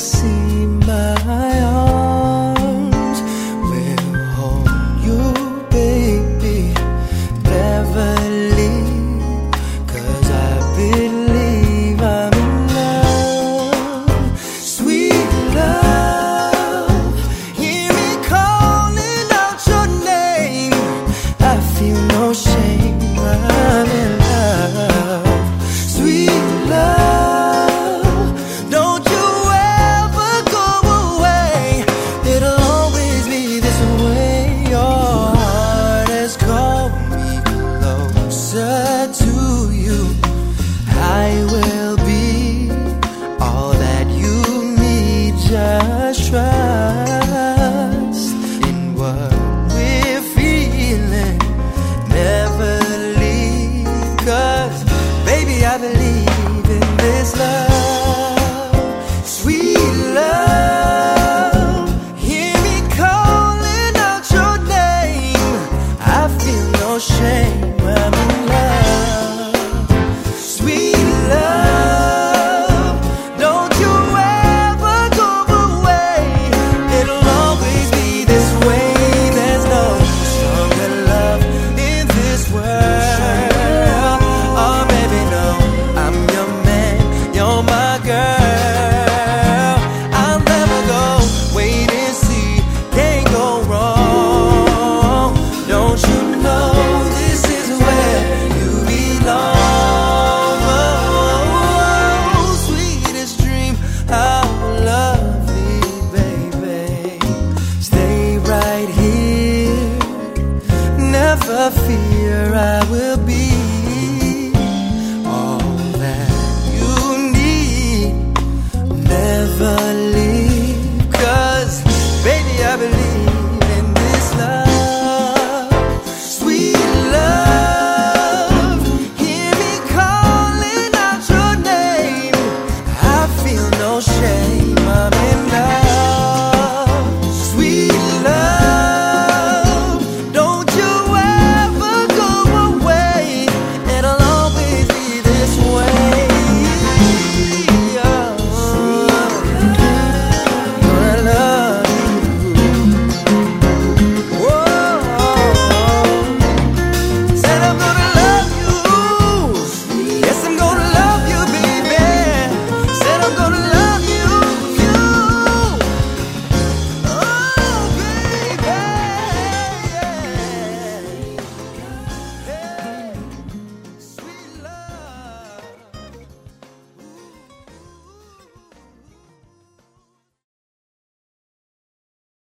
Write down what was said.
see my eyes. I believe in this love. I fear I will be.